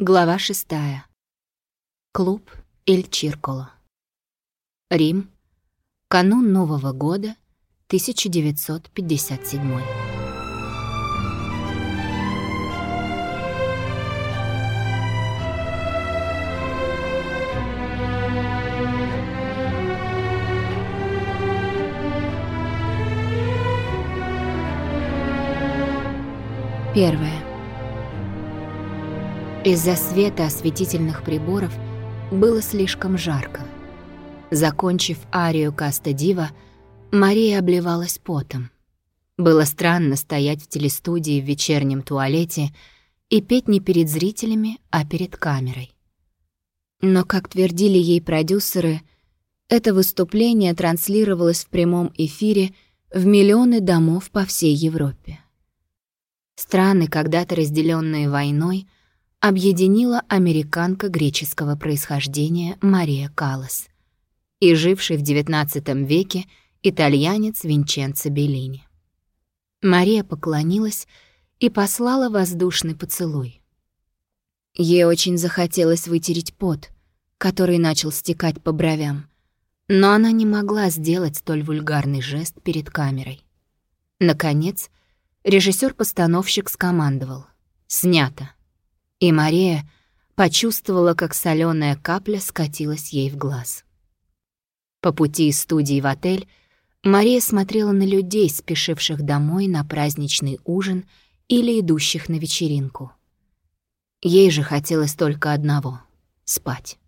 Глава шестая. Клуб Эль Чирколо. Рим. Канун Нового года 1957. Первое. Из-за света осветительных приборов было слишком жарко. Закончив арию Каста Дива, Мария обливалась потом. Было странно стоять в телестудии в вечернем туалете и петь не перед зрителями, а перед камерой. Но, как твердили ей продюсеры, это выступление транслировалось в прямом эфире в миллионы домов по всей Европе. Страны, когда-то разделенные войной, — объединила американка греческого происхождения Мария Каллас и живший в XIX веке итальянец Винченцо Беллини. Мария поклонилась и послала воздушный поцелуй. Ей очень захотелось вытереть пот, который начал стекать по бровям, но она не могла сделать столь вульгарный жест перед камерой. Наконец, режиссер-постановщик скомандовал «Снято». И Мария почувствовала, как соленая капля скатилась ей в глаз. По пути из студии в отель Мария смотрела на людей, спешивших домой на праздничный ужин или идущих на вечеринку. Ей же хотелось только одного — спать.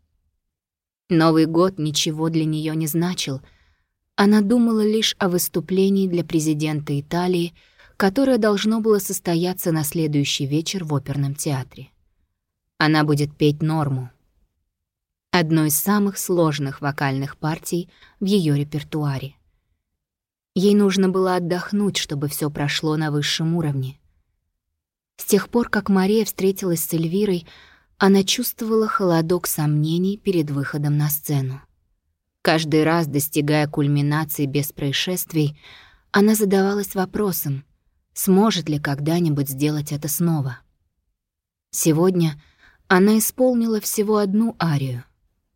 Новый год ничего для нее не значил. Она думала лишь о выступлении для президента Италии, которое должно было состояться на следующий вечер в оперном театре. Она будет петь норму. Одну из самых сложных вокальных партий в ее репертуаре. Ей нужно было отдохнуть, чтобы все прошло на высшем уровне. С тех пор, как Мария встретилась с Эльвирой, она чувствовала холодок сомнений перед выходом на сцену. Каждый раз, достигая кульминации без происшествий, она задавалась вопросом, сможет ли когда-нибудь сделать это снова. Сегодня она исполнила всего одну арию,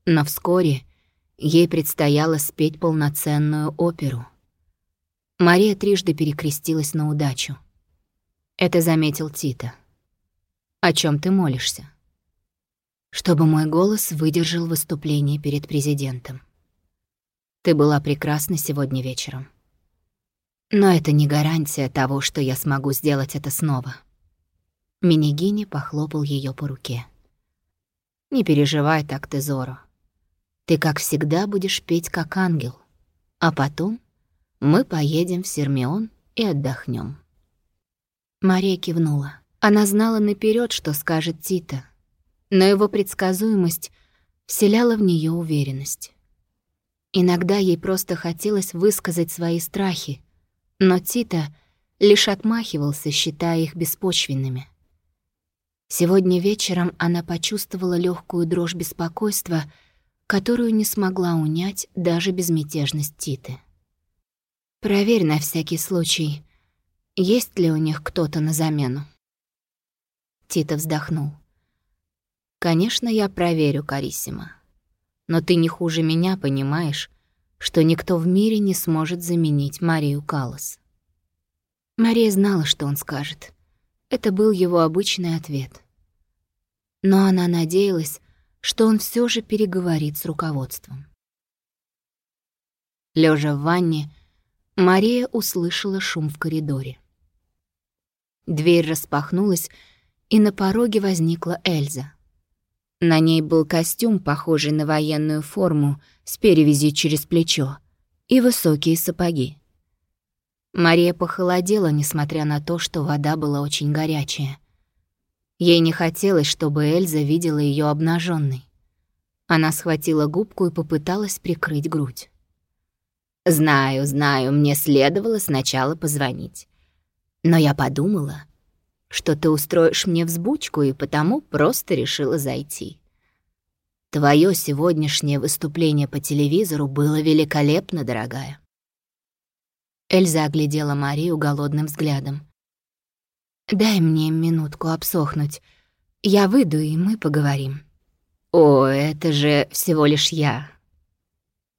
но вскоре ей предстояло спеть полноценную оперу. Мария трижды перекрестилась на удачу. Это заметил Тита. «О чем ты молишься?» «Чтобы мой голос выдержал выступление перед президентом. Ты была прекрасна сегодня вечером. Но это не гарантия того, что я смогу сделать это снова». Минигини похлопал ее по руке. Не переживай так, Тезоро. Ты, как всегда, будешь петь как ангел. А потом мы поедем в Сермион и отдохнем. Мария кивнула. Она знала наперед, что скажет Тита, но его предсказуемость вселяла в нее уверенность. Иногда ей просто хотелось высказать свои страхи, но Тита лишь отмахивался, считая их беспочвенными. Сегодня вечером она почувствовала легкую дрожь беспокойства, которую не смогла унять даже безмятежность Титы. «Проверь на всякий случай, есть ли у них кто-то на замену». Тита вздохнул. «Конечно, я проверю, Кариссима. Но ты не хуже меня понимаешь, что никто в мире не сможет заменить Марию Каллас». Мария знала, что он скажет. Это был его обычный ответ но она надеялась, что он все же переговорит с руководством. Лежа в ванне, Мария услышала шум в коридоре. Дверь распахнулась, и на пороге возникла Эльза. На ней был костюм, похожий на военную форму, с перевязью через плечо, и высокие сапоги. Мария похолодела, несмотря на то, что вода была очень горячая. Ей не хотелось, чтобы Эльза видела ее обнаженной. Она схватила губку и попыталась прикрыть грудь. «Знаю, знаю, мне следовало сначала позвонить. Но я подумала, что ты устроишь мне взбучку, и потому просто решила зайти. Твое сегодняшнее выступление по телевизору было великолепно, дорогая». Эльза оглядела Марию голодным взглядом. «Дай мне минутку обсохнуть. Я выйду, и мы поговорим». «О, это же всего лишь я».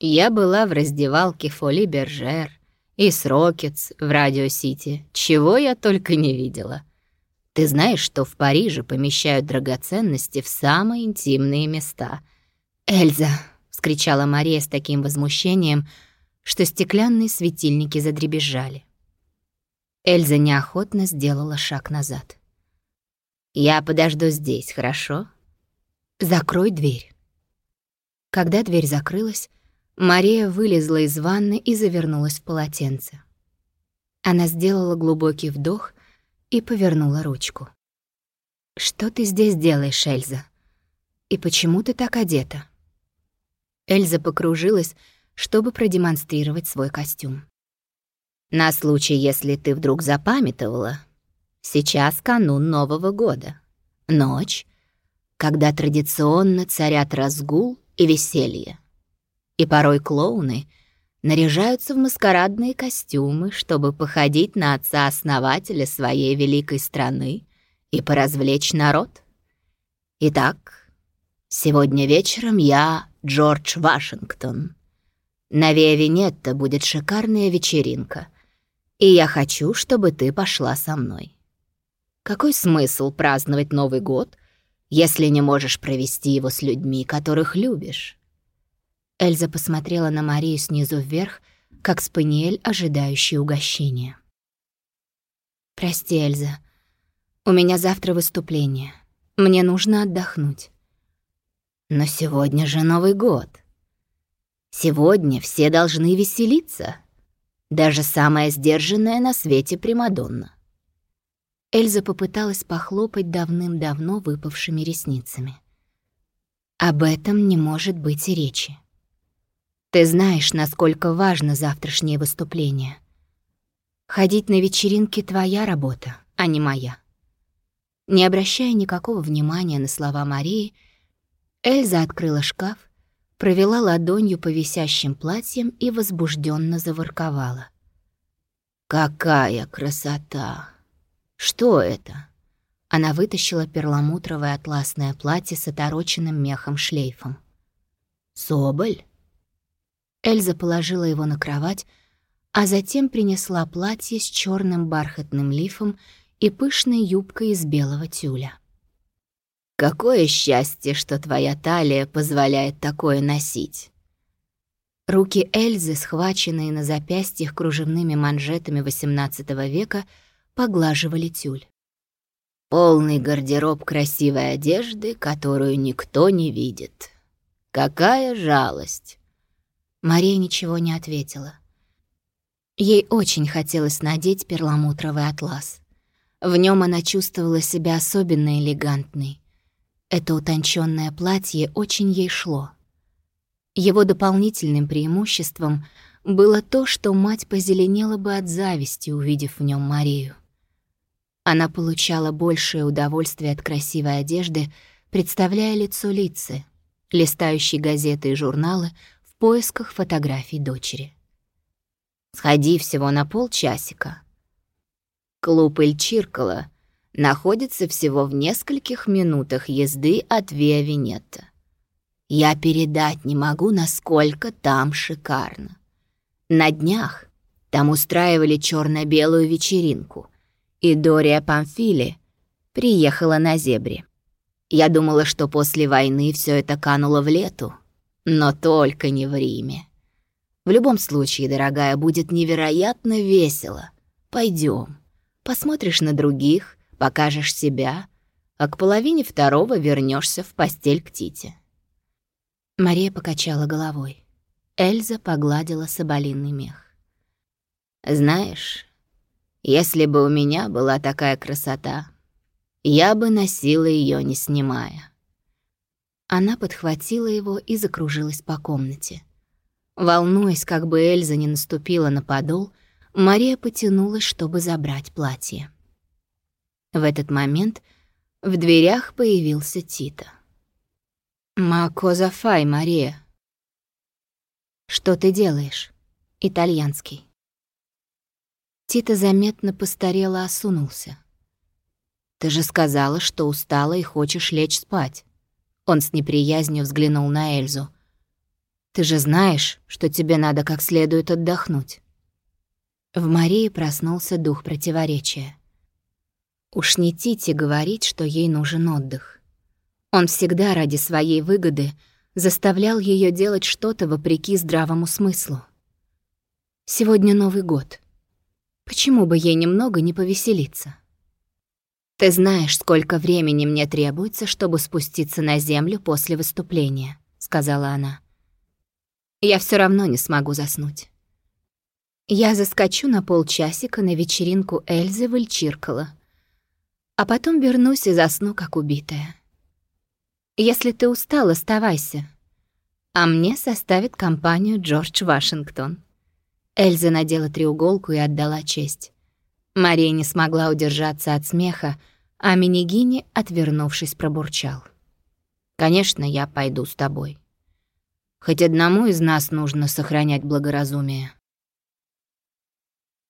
Я была в раздевалке Фоли Бержер и с Рокетс в Радио-Сити, чего я только не видела. Ты знаешь, что в Париже помещают драгоценности в самые интимные места. «Эльза!» — вскричала Мария с таким возмущением, что стеклянные светильники задребезжали. Эльза неохотно сделала шаг назад. «Я подожду здесь, хорошо?» «Закрой дверь». Когда дверь закрылась, Мария вылезла из ванны и завернулась в полотенце. Она сделала глубокий вдох и повернула ручку. «Что ты здесь делаешь, Эльза? И почему ты так одета?» Эльза покружилась, чтобы продемонстрировать свой костюм. «На случай, если ты вдруг запамятовала, сейчас канун Нового года. Ночь, когда традиционно царят разгул и веселье. И порой клоуны — наряжаются в маскарадные костюмы, чтобы походить на отца-основателя своей великой страны и поразвлечь народ. Итак, сегодня вечером я Джордж Вашингтон. На Виа Венетта будет шикарная вечеринка, и я хочу, чтобы ты пошла со мной. Какой смысл праздновать Новый год, если не можешь провести его с людьми, которых любишь? Эльза посмотрела на Марию снизу вверх, как спаниель, ожидающий угощения. «Прости, Эльза. У меня завтра выступление. Мне нужно отдохнуть». «Но сегодня же Новый год. Сегодня все должны веселиться. Даже самая сдержанная на свете Примадонна». Эльза попыталась похлопать давным-давно выпавшими ресницами. «Об этом не может быть и речи. Ты знаешь, насколько важно завтрашнее выступление. Ходить на вечеринки — твоя работа, а не моя. Не обращая никакого внимания на слова Марии, Эльза открыла шкаф, провела ладонью по висящим платьям и возбужденно заворковала. «Какая красота! Что это?» Она вытащила перламутровое атласное платье с отороченным мехом шлейфом. «Соболь?» Эльза положила его на кровать, а затем принесла платье с черным бархатным лифом и пышной юбкой из белого тюля. «Какое счастье, что твоя талия позволяет такое носить!» Руки Эльзы, схваченные на запястьях кружевными манжетами XVIII века, поглаживали тюль. Полный гардероб красивой одежды, которую никто не видит. Какая жалость! Мария ничего не ответила. Ей очень хотелось надеть перламутровый атлас. В нем она чувствовала себя особенно элегантной. Это утонченное платье очень ей шло. Его дополнительным преимуществом было то, что мать позеленела бы от зависти, увидев в нем Марию. Она получала большее удовольствие от красивой одежды, представляя лицо Лицы, листающей газеты и журналы в поисках фотографий дочери. Сходи всего на полчасика. Клуб Эльчиркала находится всего в нескольких минутах езды от Виа Венетта. Я передать не могу, насколько там шикарно. На днях там устраивали черно белую вечеринку, и Дория Памфили приехала на зебре. Я думала, что после войны все это кануло в лету, но только не в Риме. В любом случае, дорогая, будет невероятно весело. Пойдем. Посмотришь на других, покажешь себя, а к половине второго вернешься в постель к Тите. Мария покачала головой. Эльза погладила соболиный мех. «Знаешь, если бы у меня была такая красота, я бы носила ее, не снимая. Она подхватила его и закружилась по комнате. Волнуясь, как бы Эльза не наступила на подол, Мария потянулась, чтобы забрать платье. В этот момент в дверях появился Тита. «Мако зафай, Мария!» «Что ты делаешь?» «Итальянский». Тита заметно постарела осунулся. ты же сказала, что устала и хочешь лечь спать». Он с неприязнью взглянул на Эльзу. «Ты же знаешь, что тебе надо как следует отдохнуть». В Марии проснулся дух противоречия. Уж не Тити говорить, что ей нужен отдых. Он всегда ради своей выгоды заставлял ее делать что-то вопреки здравому смыслу. Сегодня Новый год. Почему бы ей немного не повеселиться? Ты знаешь, сколько времени мне требуется, чтобы спуститься на землю после выступления, сказала она. Я все равно не смогу заснуть. Я заскочу на полчасика на вечеринку Эльзы в Ильчиркало, а потом вернусь и засну, как убитая. Если ты устал, оставайся. А мне составит компанию Джордж Вашингтон. Эльза надела треуголку и отдала честь. Мария не смогла удержаться от смеха, а Минигини, отвернувшись, пробурчал. «Конечно, я пойду с тобой. Хоть одному из нас нужно сохранять благоразумие».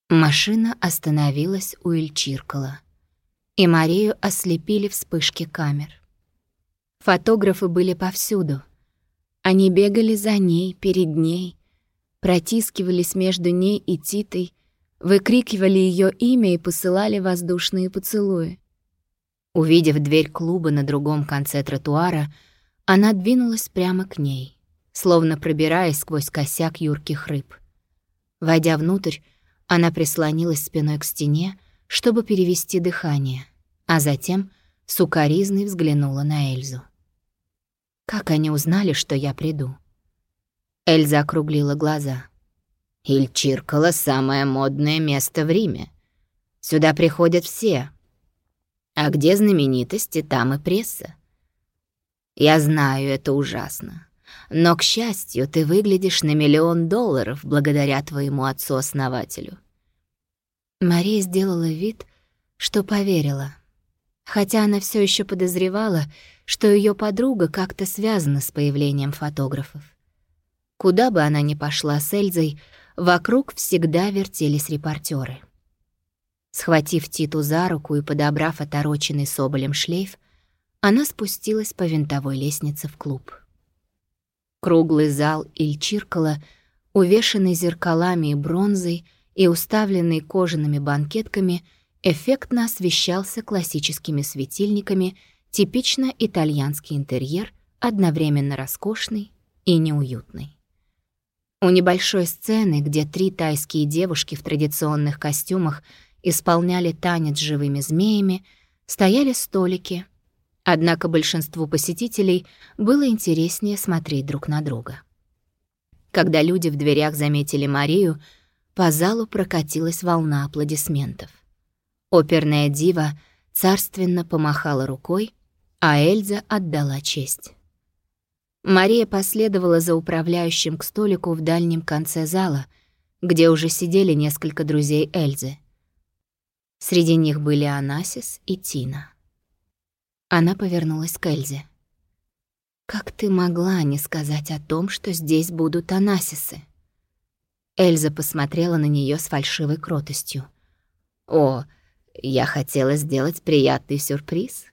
Машина остановилась у Ильчиркала, и Марию ослепили вспышки камер. Фотографы были повсюду. Они бегали за ней, перед ней, протискивались между ней и Титой, выкрикивали ее имя и посылали воздушные поцелуи. Увидев дверь клуба на другом конце тротуара, она двинулась прямо к ней, словно пробираясь сквозь косяк юрких рыб. Войдя внутрь, она прислонилась спиной к стене, чтобы перевести дыхание, а затем сукоризной взглянула на Эльзу. «Как они узнали, что я приду?» Эльза округлила глаза. Ильчиркало — самое модное место в Риме. Сюда приходят все. А где знаменитости, там и пресса. Я знаю, это ужасно. Но, к счастью, ты выглядишь на миллион долларов благодаря твоему отцу-основателю. Мария сделала вид, что поверила. Хотя она все еще подозревала, что ее подруга как-то связана с появлением фотографов. Куда бы она ни пошла с Эльзой, вокруг всегда вертелись репортеры. Схватив Титу за руку и подобрав отороченный соболем шлейф, она спустилась по винтовой лестнице в клуб. Круглый зал Ильчиркала, увешанный зеркалами и бронзой и уставленный кожаными банкетками, эффектно освещался классическими светильниками, типично итальянский интерьер, одновременно роскошный и неуютный. У небольшой сцены, где три тайские девушки в традиционных костюмах исполняли танец живыми змеями, стояли столики. Однако большинству посетителей было интереснее смотреть друг на друга. Когда люди в дверях заметили Марию, по залу прокатилась волна аплодисментов. Оперная дива царственно помахала рукой, а Эльза отдала честь. Мария последовала за управляющим к столику в дальнем конце зала, где уже сидели несколько друзей Эльзы. Среди них были Анасис и Тина. Она повернулась к Эльзе. «Как ты могла не сказать о том, что здесь будут Анасисы?» Эльза посмотрела на нее с фальшивой кротостью. «О, я хотела сделать приятный сюрприз.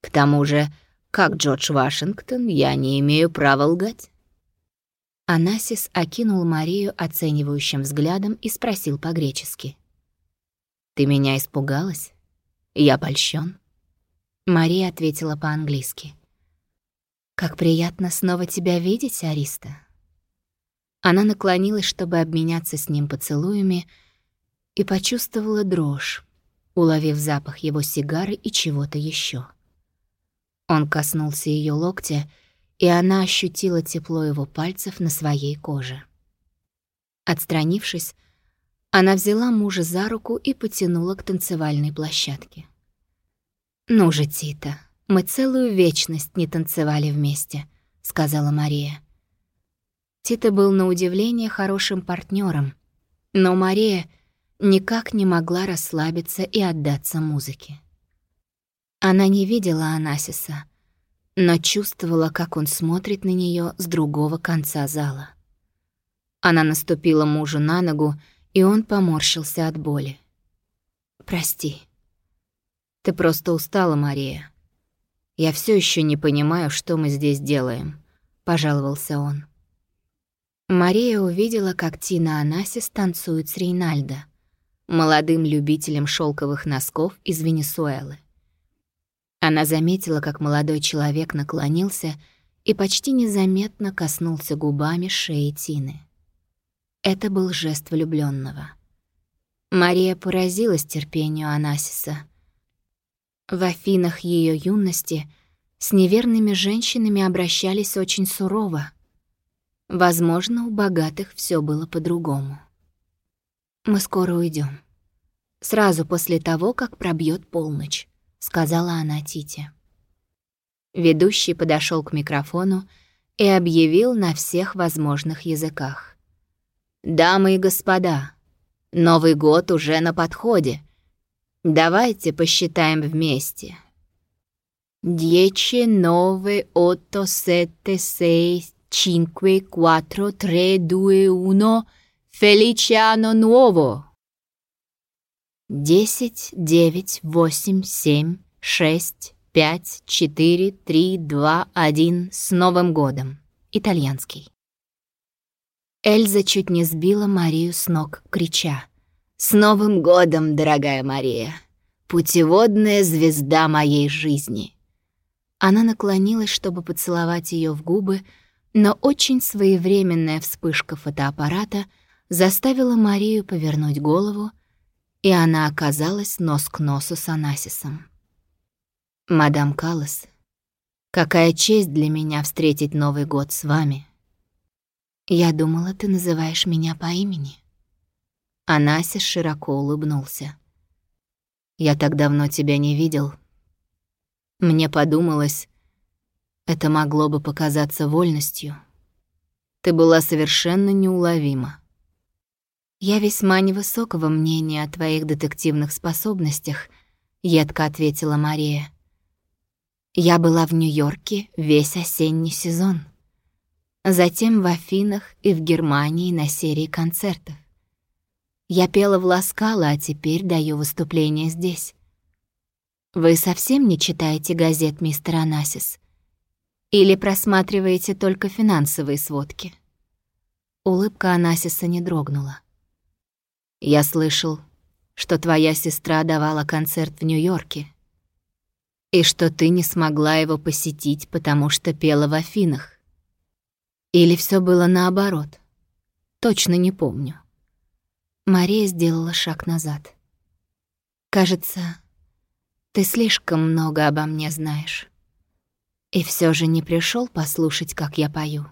К тому же как Джордж Вашингтон, я не имею права лгать. Анасис окинул Марию оценивающим взглядом и спросил по-гречески. «Ты меня испугалась? Я польщен?» Мария ответила по-английски. «Как приятно снова тебя видеть, Ариста». Она наклонилась, чтобы обменяться с ним поцелуями, и почувствовала дрожь, уловив запах его сигары и чего-то еще. Он коснулся ее локтя, и она ощутила тепло его пальцев на своей коже. Отстранившись, она взяла мужа за руку и потянула к танцевальной площадке. «Ну же, Тита, мы целую вечность не танцевали вместе», — сказала Мария. Тита был на удивление хорошим партнером, но Мария никак не могла расслабиться и отдаться музыке. Она не видела Анасиса, но чувствовала, как он смотрит на нее с другого конца зала. Она наступила мужу на ногу, и он поморщился от боли. «Прости». Ты просто устала, Мария. Я все еще не понимаю, что мы здесь делаем, пожаловался он. Мария увидела, как Тина Анасис танцует с Рейнальдо, молодым любителем шелковых носков из Венесуэлы. Она заметила, как молодой человек наклонился и почти незаметно коснулся губами шеи Тины. Это был жест влюбленного. Мария поразилась терпению Анасиса. В Афинах ее юности с неверными женщинами обращались очень сурово. Возможно, у богатых все было по-другому. «Мы скоро уйдем. Сразу после того, как пробьет полночь», — сказала она Тите. Ведущий подошел к микрофону и объявил на всех возможных языках. «Дамы и господа, Новый год уже на подходе. Давайте посчитаем вместе. Дьече нове отто сетте сейс 5, 4, 3, 2, 1. Felice anno nuovo! 10, 9, 8, 7, 6, 5, 4, 3, 2, 1. С Новым годом! Итальянский. Эльза чуть не сбила Марию с ног, крича. «С Новым годом, дорогая Мария! Путеводная звезда моей жизни!» Она наклонилась, чтобы поцеловать ее в губы, но очень своевременная вспышка фотоаппарата заставила Марию повернуть голову, и она оказалась нос к носу с Анасисом. «Мадам Каллас, какая честь для меня встретить Новый год с вами!» «Я думала, ты называешь меня по имени». Анасис широко улыбнулся. «Я так давно тебя не видел. Мне подумалось, это могло бы показаться вольностью. Ты была совершенно неуловима. Я весьма невысокого мнения о твоих детективных способностях», — едко ответила Мария. «Я была в Нью-Йорке весь осенний сезон» затем в Афинах и в Германии на серии концертов. Я пела в Ласкало, а теперь даю выступление здесь. Вы совсем не читаете газет, мистер Анасис? Или просматриваете только финансовые сводки? Улыбка Анасиса не дрогнула. Я слышал, что твоя сестра давала концерт в Нью-Йорке, и что ты не смогла его посетить, потому что пела в Афинах. Или все было наоборот? Точно не помню. Мария сделала шаг назад. «Кажется, ты слишком много обо мне знаешь. И все же не пришел послушать, как я пою.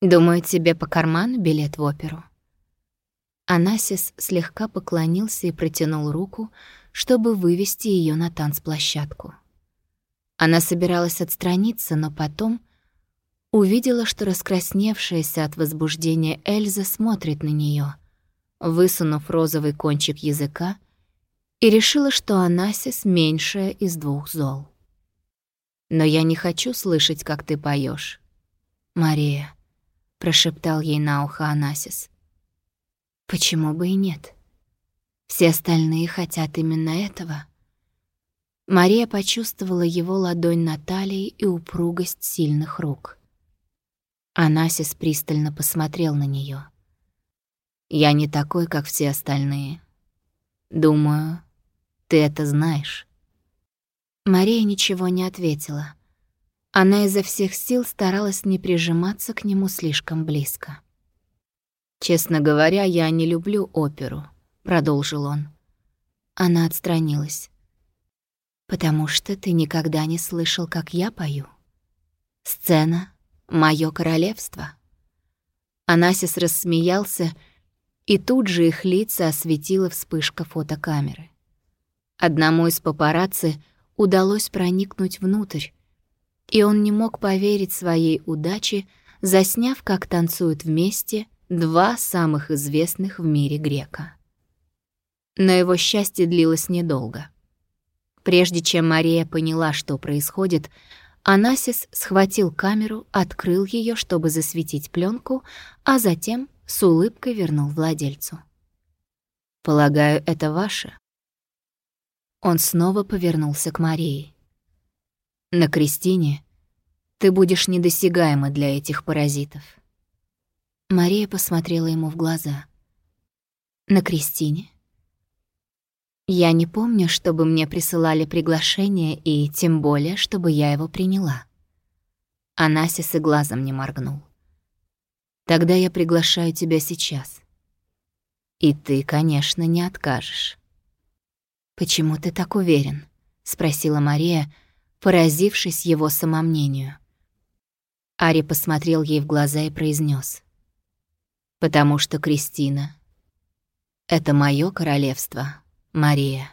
Думаю, тебе по карману билет в оперу?» Анасис слегка поклонился и протянул руку, чтобы вывести ее на танцплощадку. Она собиралась отстраниться, но потом увидела, что раскрасневшаяся от возбуждения Эльза смотрит на нее, высунув розовый кончик языка, и решила, что Анасис меньшая из двух зол. «Но я не хочу слышать, как ты поешь, «Мария», — прошептал ей на ухо Анасис. «Почему бы и нет? Все остальные хотят именно этого». Мария почувствовала его ладонь на талии и упругость сильных рук. Анасис пристально посмотрел на нее. «Я не такой, как все остальные. Думаю, ты это знаешь». Мария ничего не ответила. Она изо всех сил старалась не прижиматься к нему слишком близко. «Честно говоря, я не люблю оперу», — продолжил он. Она отстранилась. «Потому что ты никогда не слышал, как я пою. Сцена Мое королевство. Анасис рассмеялся, и тут же их лица осветила вспышка фотокамеры. Одному из папарацци удалось проникнуть внутрь, и он не мог поверить своей удаче, засняв, как танцуют вместе два самых известных в мире грека. Но его счастье длилось недолго. Прежде чем Мария поняла, что происходит, Анасис схватил камеру, открыл ее, чтобы засветить пленку, а затем с улыбкой вернул владельцу. «Полагаю, это ваше?» Он снова повернулся к Марии. «На Кристине ты будешь недосягаема для этих паразитов». Мария посмотрела ему в глаза. «На Кристине?» Я не помню, чтобы мне присылали приглашение, и тем более, чтобы я его приняла. Анасис и глазом не моргнул. Тогда я приглашаю тебя сейчас. И ты, конечно, не откажешь. «Почему ты так уверен?» — спросила Мария, поразившись его самомнению. Ари посмотрел ей в глаза и произнес: «Потому что Кристина — это мое королевство, Мария».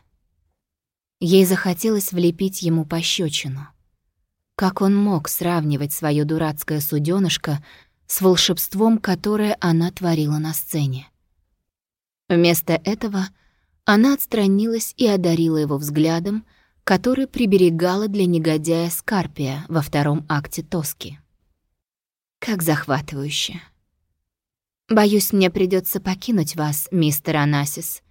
Ей захотелось влепить ему пощечину. Как он мог сравнивать свое дурацкое суденышко с волшебством, которое она творила на сцене? Вместо этого она отстранилась и одарила его взглядом, который приберегала для негодяя Скарпия во втором акте Тоски. Как захватывающе. Боюсь, мне придется покинуть вас, мистер Анасис.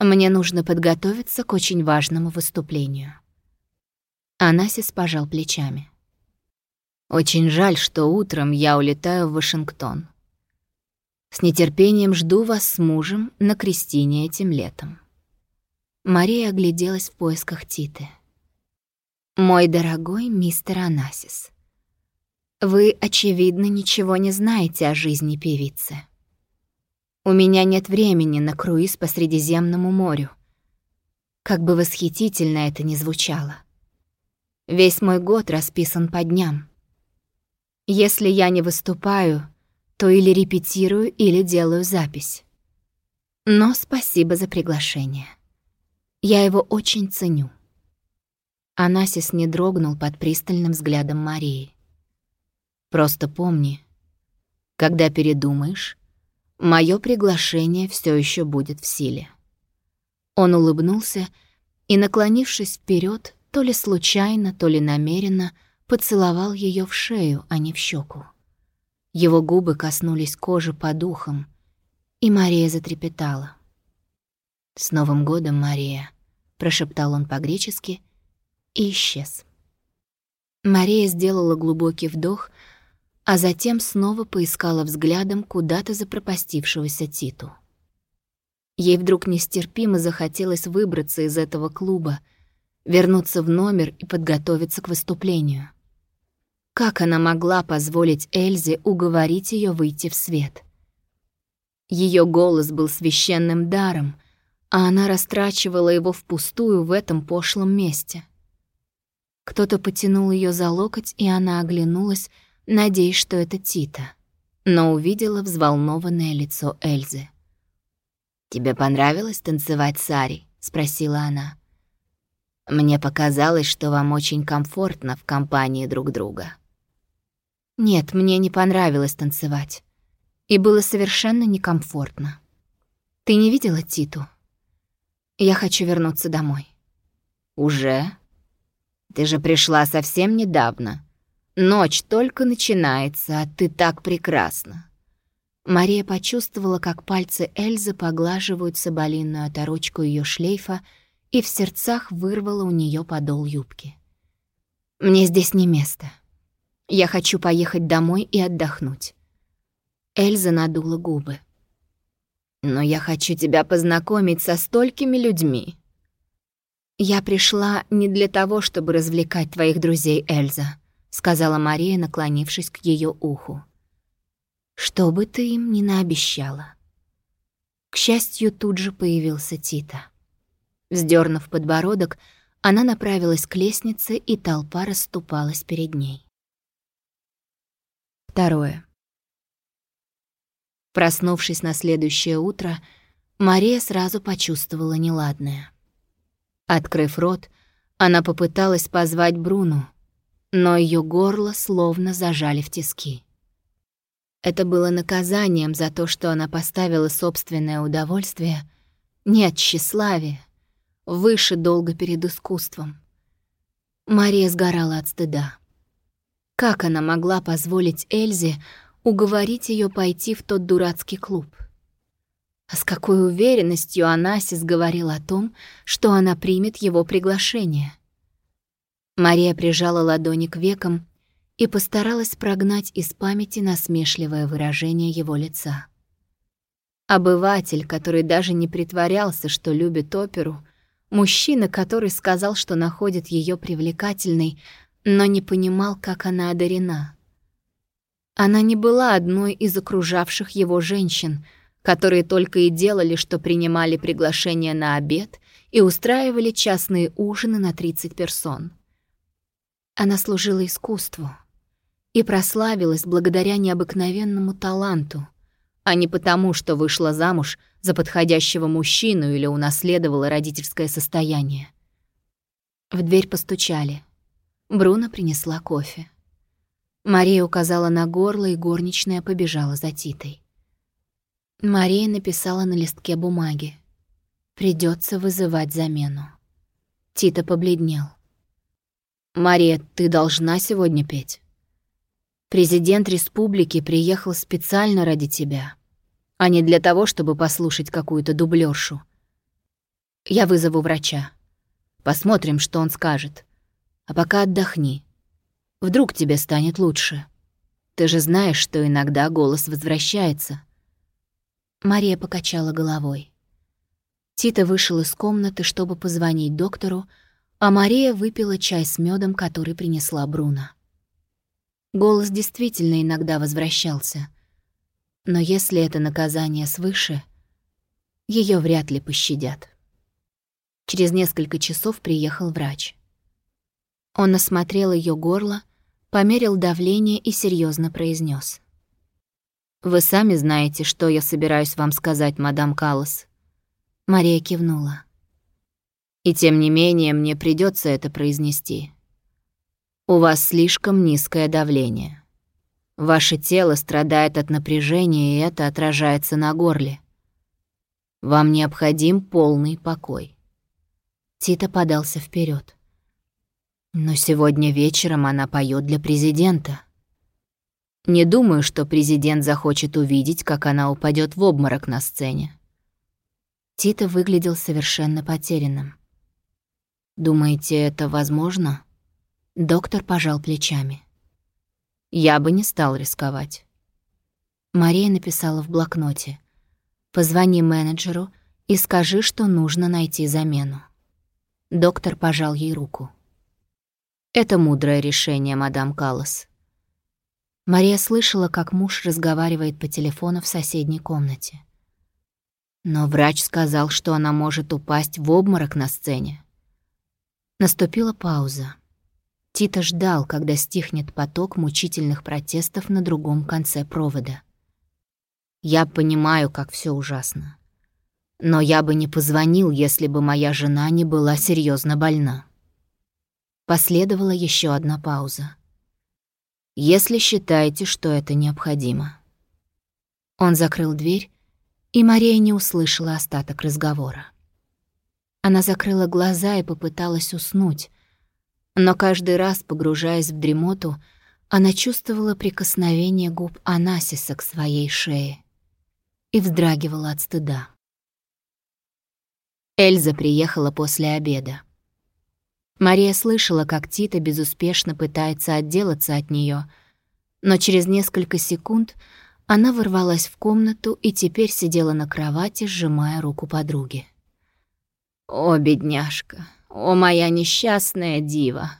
Мне нужно подготовиться к очень важному выступлению. Анасис пожал плечами. «Очень жаль, что утром я улетаю в Вашингтон. С нетерпением жду вас с мужем на Кристине этим летом». Мария огляделась в поисках Титы. «Мой дорогой мистер Анасис, вы, очевидно, ничего не знаете о жизни певицы. У меня нет времени на круиз по Средиземному морю. Как бы восхитительно это ни звучало. Весь мой год расписан по дням. Если я не выступаю, то или репетирую, или делаю запись. Но спасибо за приглашение. Я его очень ценю. Анасис не дрогнул под пристальным взглядом Марии. Просто помни, когда передумаешь, мое приглашение все еще будет в силе. Он улыбнулся и, наклонившись вперед, то ли случайно, то ли намеренно поцеловал ее в шею, а не в щеку. Его губы коснулись кожи под ухом, и Мария затрепетала. «С Новым годом, Мария!» — прошептал он по-гречески и исчез. Мария сделала глубокий вдох, а затем снова поискала взглядом куда-то запропастившегося Титу. Ей вдруг нестерпимо захотелось выбраться из этого клуба — вернуться в номер и подготовиться к выступлению. Как она могла позволить Эльзе уговорить ее выйти в свет? Ее голос был священным даром, а она растрачивала его впустую в этом пошлом месте. Кто-то потянул ее за локоть, и она оглянулась, надеясь, что это Тита, но увидела взволнованное лицо Эльзы. «Тебе понравилось танцевать с Ари?» — спросила она. Мне показалось, что вам очень комфортно в компании друг друга. Нет, мне не понравилось танцевать. И было совершенно некомфортно. Ты не видела Титу? Я хочу вернуться домой. Уже? Ты же пришла совсем недавно. Ночь только начинается, а ты так прекрасна. Мария почувствовала, как пальцы Эльзы поглаживают соболиную оторочку ее шлейфа, и в сердцах вырвала у нее подол юбки. «Мне здесь не место. Я хочу поехать домой и отдохнуть». Эльза надула губы. «Но я хочу тебя познакомить со столькими людьми». «Я пришла не для того, чтобы развлекать твоих друзей, Эльза», сказала Мария, наклонившись к ее уху. «Что бы ты им ни наобещала». К счастью, тут же появился Тита. Вздернув подбородок, она направилась к лестнице, и толпа расступалась перед ней. Второе. Проснувшись на следующее утро, Мария сразу почувствовала неладное. Открыв рот, она попыталась позвать Бруну, но ее горло словно зажали в тиски. Это было наказанием за то, что она поставила собственное удовольствие не от тщеславия, выше долга перед искусством. Мария сгорала от стыда. Как она могла позволить Эльзе уговорить ее пойти в тот дурацкий клуб? А с какой уверенностью Анасис говорил о том, что она примет его приглашение. Мария прижала ладони к векам и постаралась прогнать из памяти насмешливое выражение его лица. Обыватель, который даже не притворялся, что любит оперу, мужчина, который сказал, что находит ее привлекательной, но не понимал, как она одарена. Она не была одной из окружавших его женщин, которые только и делали, что принимали приглашения на обед и устраивали частные ужины на 30 персон. Она служила искусству и прославилась благодаря необыкновенному таланту, а не потому, что вышла замуж за подходящего мужчину или унаследовала родительское состояние. В дверь постучали. Бруно принесла кофе. Мария указала на горло, и горничная побежала за Титой. Мария написала на листке бумаги. Придется вызывать замену. Тита побледнел. «Мария, ты должна сегодня петь. Президент республики приехал специально ради тебя, а не для того, чтобы послушать какую-то дублершу. Я вызову врача. Посмотрим, что он скажет. А пока отдохни. Вдруг тебе станет лучше. Ты же знаешь, что иногда голос возвращается». Мария покачала головой. Тита вышел из комнаты, чтобы позвонить доктору, а Мария выпила чай с медом, который принесла Бруно. Голос действительно иногда возвращался. Но если это наказание свыше, ее вряд ли пощадят. Через несколько часов приехал врач. Он осмотрел ее горло, померил давление и серьезно произнес: «Вы сами знаете, что я собираюсь вам сказать, мадам Каллас». Мария кивнула. «И тем не менее мне придется это произнести. У вас слишком низкое давление. Ваше тело страдает от напряжения, и это отражается на горле. Вам необходим полный покой. Тита подался вперед. Но сегодня вечером она поет для президента. Не думаю, что президент захочет увидеть, как она упадет в обморок на сцене. Тита выглядел совершенно потерянным. «Думаете, это возможно?» Доктор пожал плечами. «Я бы не стал рисковать». Мария написала в блокноте. «Позвони менеджеру и скажи, что нужно найти замену». Доктор пожал ей руку. «Это мудрое решение, мадам Каллас». Мария слышала, как муж разговаривает по телефону в соседней комнате. Но врач сказал, что она может упасть в обморок на сцене. Наступила пауза. Тита ждал, когда стихнет поток мучительных протестов на другом конце провода. «Я понимаю, как все ужасно. Но я бы не позвонил, если бы моя жена не была серьезно больна». Последовала еще одна пауза. «Если считаете, что это необходимо». Он закрыл дверь, и Мария не услышала остаток разговора. Она закрыла глаза и попыталась уснуть, но каждый раз, погружаясь в дремоту, она чувствовала прикосновение губ Анасиса к своей шее и вздрагивала от стыда. Эльза приехала после обеда. Мария слышала, как Тита безуспешно пытается отделаться от нее, но через несколько секунд она ворвалась в комнату и теперь сидела на кровати, сжимая руку подруги. «О, бедняжка, «О, моя несчастная дива!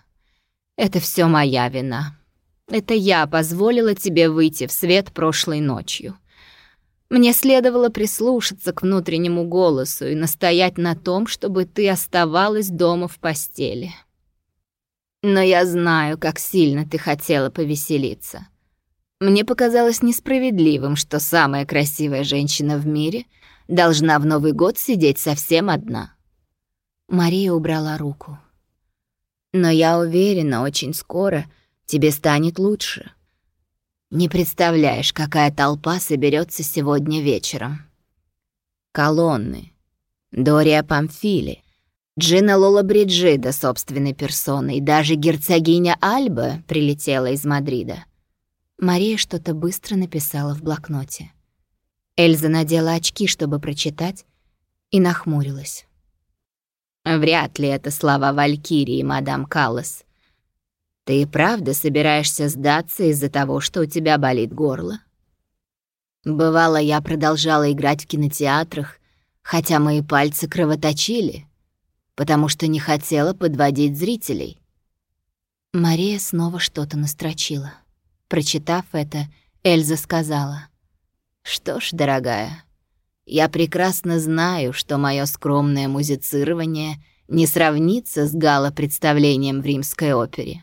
Это все моя вина. Это я позволила тебе выйти в свет прошлой ночью. Мне следовало прислушаться к внутреннему голосу и настоять на том, чтобы ты оставалась дома в постели. Но я знаю, как сильно ты хотела повеселиться. Мне показалось несправедливым, что самая красивая женщина в мире должна в Новый год сидеть совсем одна. Мария убрала руку. «Но я уверена, очень скоро тебе станет лучше. Не представляешь, какая толпа соберется сегодня вечером. Колонны, Дория Памфили, Джина Лола Бриджида собственной персоной, даже герцогиня Альба прилетела из Мадрида». Мария что-то быстро написала в блокноте. Эльза надела очки, чтобы прочитать, и нахмурилась. «Вряд ли это слова Валькирии, мадам Каллас. Ты и правда собираешься сдаться из-за того, что у тебя болит горло?» Бывало, я продолжала играть в кинотеатрах, хотя мои пальцы кровоточили, потому что не хотела подводить зрителей. Мария снова что-то настрочила. Прочитав это, Эльза сказала, «Что ж, дорогая, я прекрасно знаю, что мое скромное музицирование не сравнится с гала-представлением в римской опере.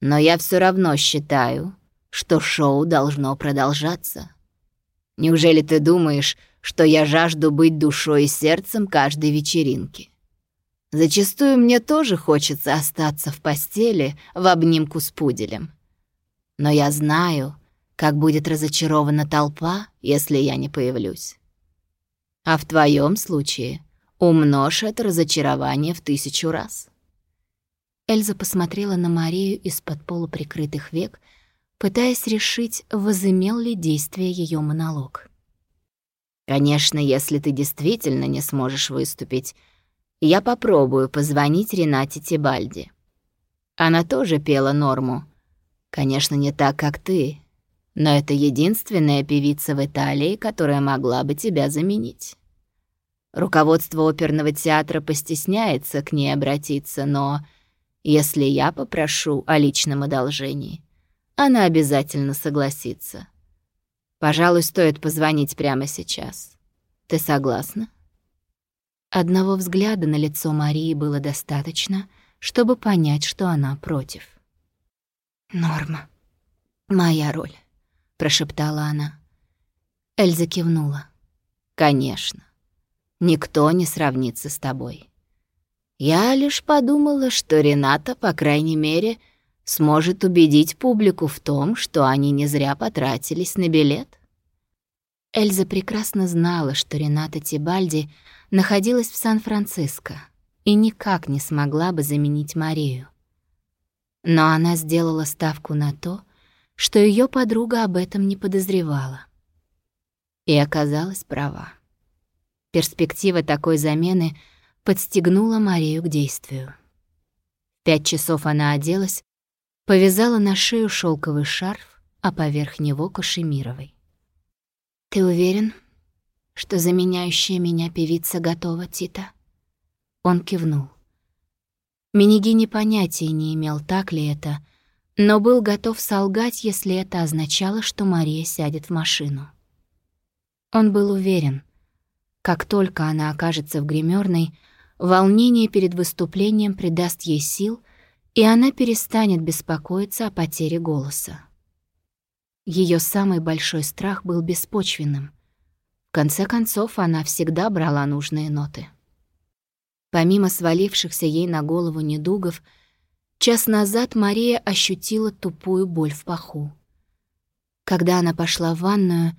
Но я все равно считаю, что шоу должно продолжаться». Неужели ты думаешь, что я жажду быть душой и сердцем каждой вечеринки? Зачастую мне тоже хочется остаться в постели в обнимку с пуделем. Но я знаю, как будет разочарована толпа, если я не появлюсь. А в твоем случае умножь это разочарование в тысячу раз. Эльза посмотрела на Марию из-под полуприкрытых век пытаясь решить, возымел ли действие ее монолог. «Конечно, если ты действительно не сможешь выступить, я попробую позвонить Ренате Тибальди. Она тоже пела норму. Конечно, не так, как ты, но это единственная певица в Италии, которая могла бы тебя заменить. Руководство оперного театра постесняется к ней обратиться, но если я попрошу о личном одолжении, она обязательно согласится. Пожалуй, стоит позвонить прямо сейчас. Ты согласна? Одного взгляда на лицо Марии было достаточно, чтобы понять, что она против. «Норма. Моя роль», — прошептала она. Эльза кивнула. «Конечно. Никто не сравнится с тобой. Я лишь подумала, что Рената, по крайней мере, — сможет убедить публику в том, что они не зря потратились на билет? Эльза прекрасно знала, что Рената Тибальди находилась в Сан-Франциско и никак не смогла бы заменить Марию. Но она сделала ставку на то, что ее подруга об этом не подозревала. И оказалась права. Перспектива такой замены подстегнула Марию к действию. В пять часов она оделась Повязала на шею шелковый шарф, а поверх него кашемировый. «Ты уверен, что заменяющая меня певица готова, Тита?» Он кивнул. Минигини понятия не имел, так ли это, но был готов солгать, если это означало, что Мария сядет в машину. Он был уверен, как только она окажется в гримерной, волнение перед выступлением придаст ей сил — и она перестанет беспокоиться о потере голоса. Ее самый большой страх был беспочвенным. В конце концов, она всегда брала нужные ноты. Помимо свалившихся ей на голову недугов, час назад Мария ощутила тупую боль в паху. Когда она пошла в ванную,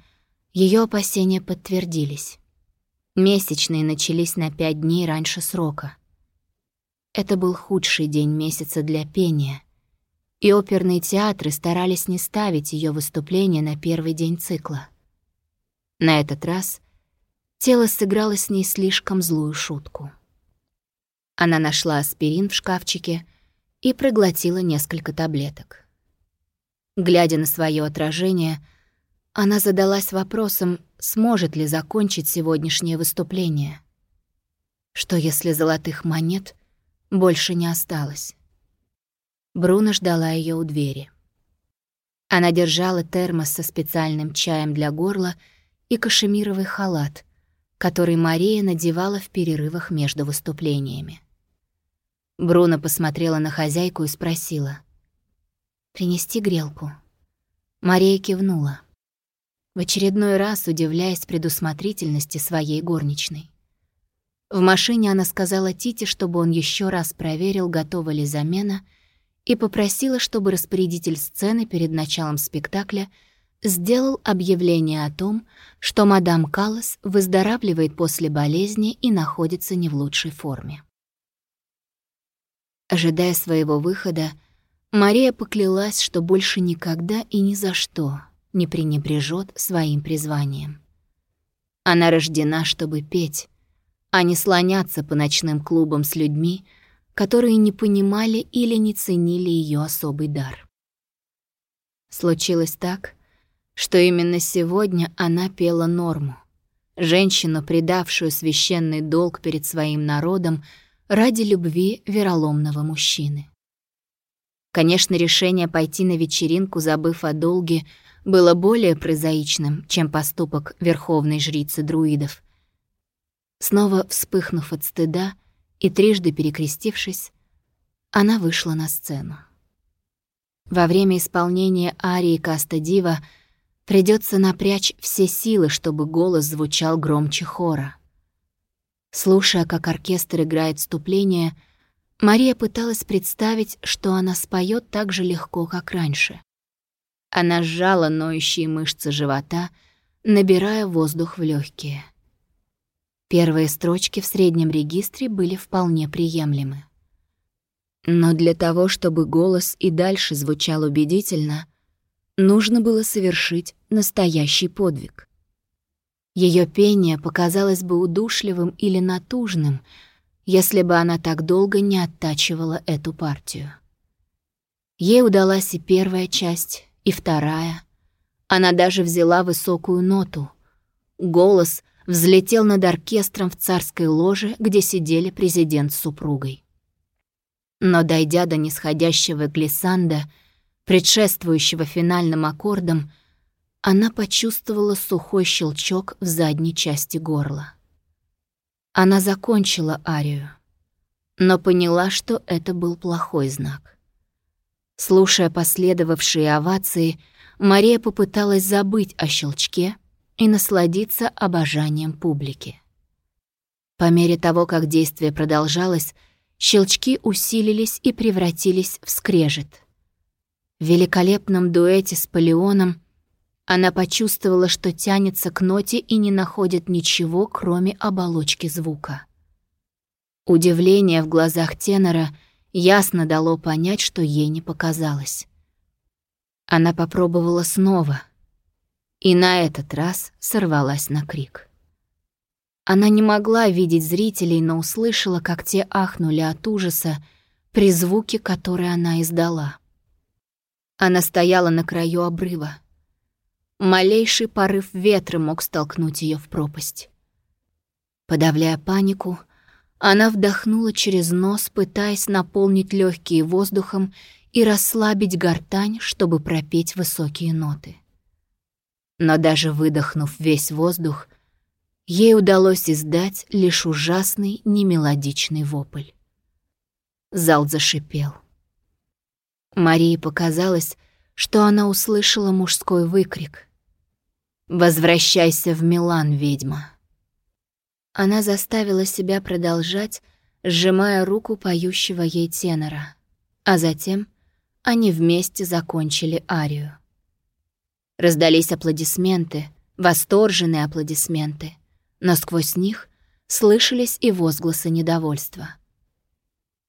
ее опасения подтвердились. Месячные начались на пять дней раньше срока. Это был худший день месяца для пения, и оперные театры старались не ставить ее выступление на первый день цикла. На этот раз тело сыграло с ней слишком злую шутку. Она нашла аспирин в шкафчике и проглотила несколько таблеток. Глядя на свое отражение, она задалась вопросом, сможет ли закончить сегодняшнее выступление. Что если золотых монет — больше не осталось. Бруно ждала ее у двери. Она держала термос со специальным чаем для горла и кашемировый халат, который Мария надевала в перерывах между выступлениями. Бруно посмотрела на хозяйку и спросила. «Принести грелку?» Мария кивнула, в очередной раз удивляясь предусмотрительности своей горничной. В машине она сказала Тите, чтобы он еще раз проверил, готова ли замена, и попросила, чтобы распорядитель сцены перед началом спектакля сделал объявление о том, что мадам Каллас выздоравливает после болезни и находится не в лучшей форме. Ожидая своего выхода, Мария поклялась, что больше никогда и ни за что не пренебрежет своим призванием. Она рождена, чтобы петь, а не слоняться по ночным клубам с людьми, которые не понимали или не ценили ее особый дар. Случилось так, что именно сегодня она пела норму, женщину, предавшую священный долг перед своим народом ради любви вероломного мужчины. Конечно, решение пойти на вечеринку, забыв о долге, было более прозаичным, чем поступок верховной жрицы друидов. Снова вспыхнув от стыда и трижды перекрестившись, она вышла на сцену. Во время исполнения арии Каста Дива придется напрячь все силы, чтобы голос звучал громче хора. Слушая, как оркестр играет вступление, Мария пыталась представить, что она споет так же легко, как раньше. Она сжала ноющие мышцы живота, набирая воздух в легкие. Первые строчки в среднем регистре были вполне приемлемы. Но для того, чтобы голос и дальше звучал убедительно, нужно было совершить настоящий подвиг. Ее пение показалось бы удушливым или натужным, если бы она так долго не оттачивала эту партию. Ей удалась и первая часть, и вторая. Она даже взяла высокую ноту. Голос взлетел над оркестром в царской ложе, где сидели президент с супругой. Но дойдя до нисходящего глиссанда, предшествующего финальным аккордам, она почувствовала сухой щелчок в задней части горла. Она закончила арию, но поняла, что это был плохой знак. Слушая последовавшие овации, Мария попыталась забыть о щелчке и насладиться обожанием публики. По мере того, как действие продолжалось, щелчки усилились и превратились в скрежет. В великолепном дуэте с Полеоном она почувствовала, что тянется к ноте и не находит ничего, кроме оболочки звука. Удивление в глазах тенора — ясно дало понять, что ей не показалось. Она попробовала снова, и на этот раз сорвалась на крик. Она не могла видеть зрителей, но услышала, как те ахнули от ужаса при звуке, который она издала. Она стояла на краю обрыва. Малейший порыв ветра мог столкнуть ее в пропасть. Подавляя панику, она вдохнула через нос, пытаясь наполнить легкие воздухом и расслабить гортань, чтобы пропеть высокие ноты. Но даже выдохнув весь воздух, ей удалось издать лишь ужасный немелодичный вопль. Зал зашипел. Марии показалось, что она услышала мужской выкрик. «Возвращайся в Милан, ведьма!» Она заставила себя продолжать, сжимая руку поющего ей тенора, а затем они вместе закончили арию. Раздались аплодисменты, восторженные аплодисменты, но сквозь них слышались и возгласы недовольства.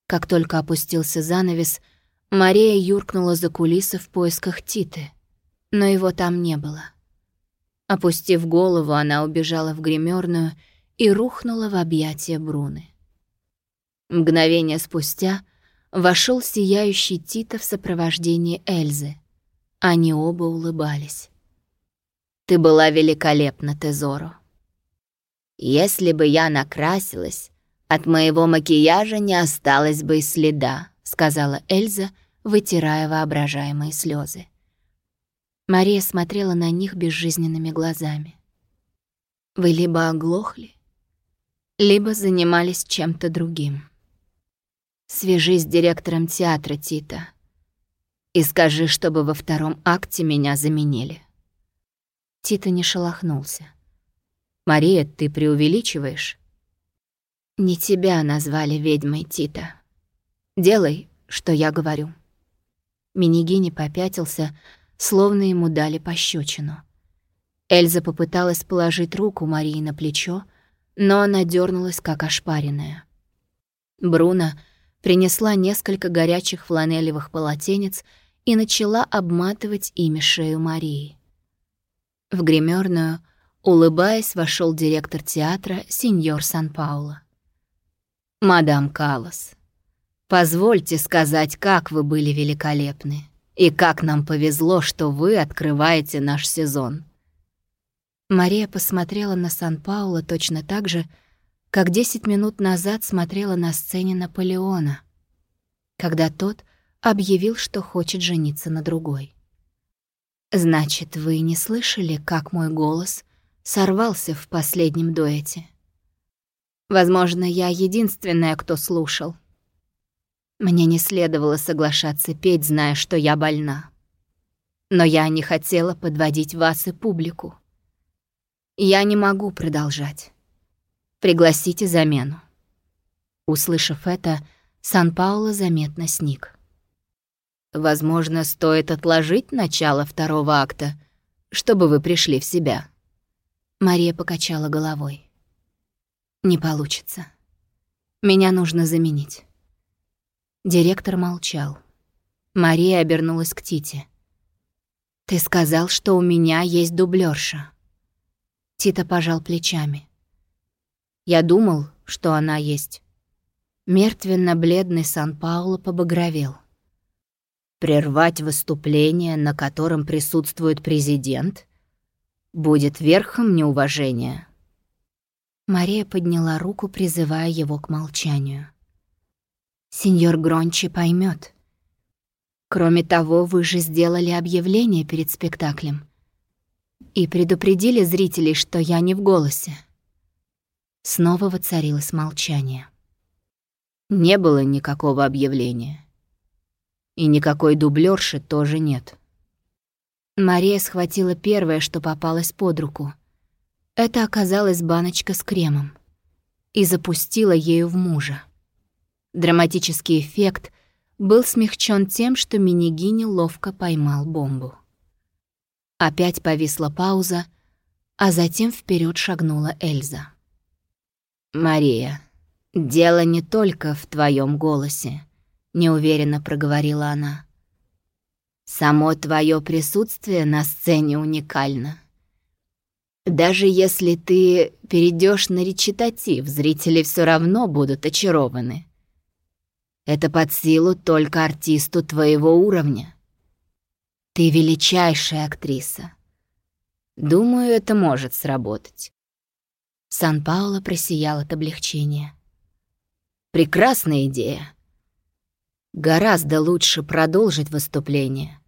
Как только опустился занавес, Мария юркнула за кулисы в поисках Титы, но его там не было. Опустив голову, она убежала в гримерную и рухнула в объятия Бруны. Мгновение спустя вошел сияющий Тита в сопровождении Эльзы. Они оба улыбались. «Ты была великолепна, Тезоро. Если бы я накрасилась, от моего макияжа не осталось бы и следа», сказала Эльза, вытирая воображаемые слезы. Мария смотрела на них безжизненными глазами. «Вы либо оглохли, либо занимались чем-то другим. Свяжись с директором театра Тита и скажи, чтобы во втором акте меня заменили. Тита не шелохнулся. «Мария, ты преувеличиваешь?» «Не тебя назвали ведьмой, Тита. Делай, что я говорю». Минигини попятился, словно ему дали пощечину. Эльза попыталась положить руку Марии на плечо, но она дернулась как ошпаренная. Бруно принесла несколько горячих фланелевых полотенец и начала обматывать ими шею Марии. В гримерную Улыбаясь, вошел директор театра сеньор Сан-Пауло. «Мадам Калос, позвольте сказать, как вы были великолепны, и как нам повезло, что вы открываете наш сезон». Мария посмотрела на Сан-Пауло точно так же, как десять минут назад смотрела на сцене Наполеона, когда тот объявил, что хочет жениться на другой. «Значит, вы не слышали, как мой голос сорвался в последнем дуэте?» Возможно, я единственная, кто слушал. Мне не следовало соглашаться петь, зная, что я больна. Но я не хотела подводить вас и публику. Я не могу продолжать. Пригласите замену. Услышав это, Сан-Пауло заметно сник. Возможно, стоит отложить начало второго акта, чтобы вы пришли в себя. Мария покачала головой. Не получится. Меня нужно заменить. Директор молчал. Мария обернулась к Тите. «Ты сказал, что у меня есть дублерша. Тита пожал плечами. «Я думал, что она есть». Мертвенно-бледный Сан-Пауло побагровел. «Прервать выступление, на котором присутствует президент, будет верхом неуважения». Мария подняла руку, призывая его к молчанию. «Сеньор Грончи поймет. Кроме того, вы же сделали объявление перед спектаклем и предупредили зрителей, что я не в голосе». Снова воцарилось молчание. Не было никакого объявления. И никакой дублерши тоже нет. Мария схватила первое, что попалось под руку — это оказалась баночка с кремом. И запустила ею в мужа. Драматический эффект был смягчен тем, что Минигини ловко поймал бомбу. Опять повисла пауза, а затем вперед шагнула Эльза. «Мария, дело не только в твоем голосе», — неуверенно проговорила она. «Само твое присутствие на сцене уникально. Даже если ты перейдешь на речитатив, зрители все равно будут очарованы. Это под силу только артисту твоего уровня. Ты величайшая актриса. Думаю, это может сработать. Сан-Пауло просиял от облегчения. Прекрасная идея. Гораздо лучше продолжить выступление.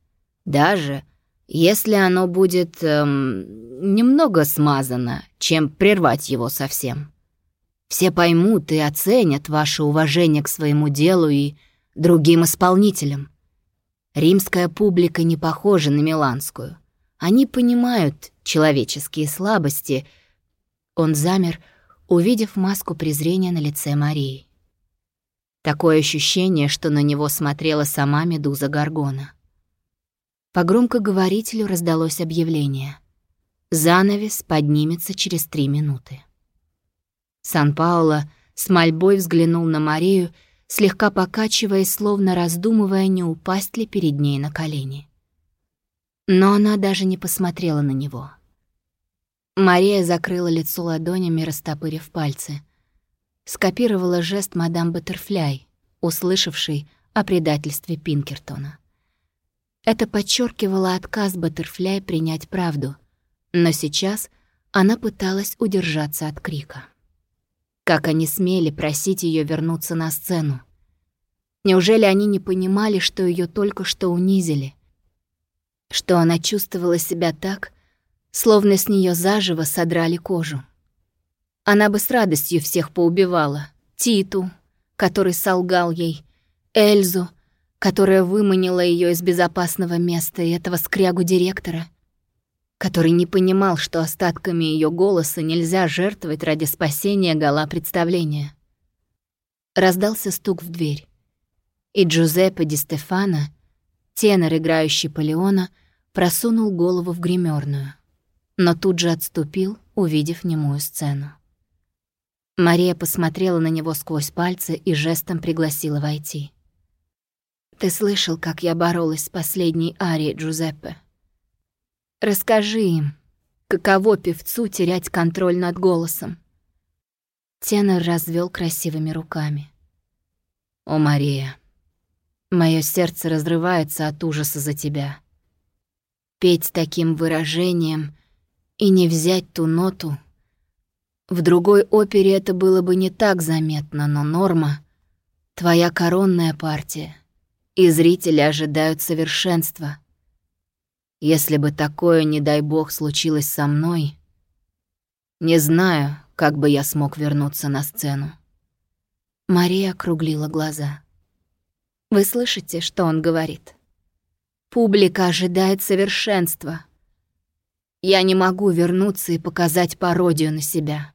Даже если оно будет эм, немного смазано, чем прервать его совсем. Все поймут и оценят ваше уважение к своему делу и другим исполнителям. Римская публика не похожа на миланскую. Они понимают человеческие слабости. Он замер, увидев маску презрения на лице Марии. Такое ощущение, что на него смотрела сама медуза Гаргона. По громкоговорителю раздалось объявление. Занавес поднимется через три минуты. Сан-Пауло с мольбой взглянул на Марию, слегка покачиваясь, словно раздумывая, не упасть ли перед ней на колени. Но она даже не посмотрела на него. Мария закрыла лицо ладонями, растопырив пальцы. Скопировала жест мадам Баттерфляй, услышавшей о предательстве Пинкертона. Это подчеркивало отказ Баттерфляй принять правду, но сейчас она пыталась удержаться от крика. Как они смели просить ее вернуться на сцену? Неужели они не понимали, что ее только что унизили? Что она чувствовала себя так, словно с нее заживо содрали кожу? Она бы с радостью всех поубивала. Титу, который солгал ей, Эльзу, которая выманила ее из безопасного места и этого скрягу-директора, который не понимал, что остатками ее голоса нельзя жертвовать ради спасения гала представления. Раздался стук в дверь, и Джузеппе Ди Стефано, тенор, играющий Полеона, просунул голову в гримерную, но тут же отступил, увидев немую сцену. Мария посмотрела на него сквозь пальцы и жестом пригласила войти. Ты слышал, как я боролась с последней Арией Джузеппе? Расскажи им, Каково певцу терять контроль над голосом? Тенор развел красивыми руками. «О, Мария, мое сердце разрывается от ужаса за тебя. Петь таким выражением и не взять ту ноту. В другой опере это было бы не так заметно, но норма — твоя коронная партия, и зрители ожидают совершенства. Если бы такое, не дай бог, случилось со мной, не знаю, как бы я смог вернуться на сцену. Мария округлила глаза. «Вы слышите, что он говорит? Публика ожидает совершенства. Я не могу вернуться и показать пародию на себя.